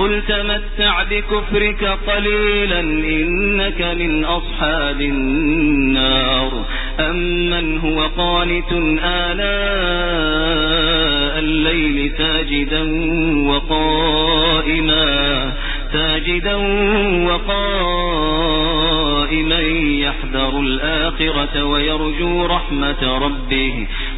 قل تمتع بكفرك قليلا إنك من أصحاب النار. أمن هو قانت آلاء الليل ساجدا وقائما؟ ساجدا وقائما يحذر الآخرة ويرجو رحمة ربه.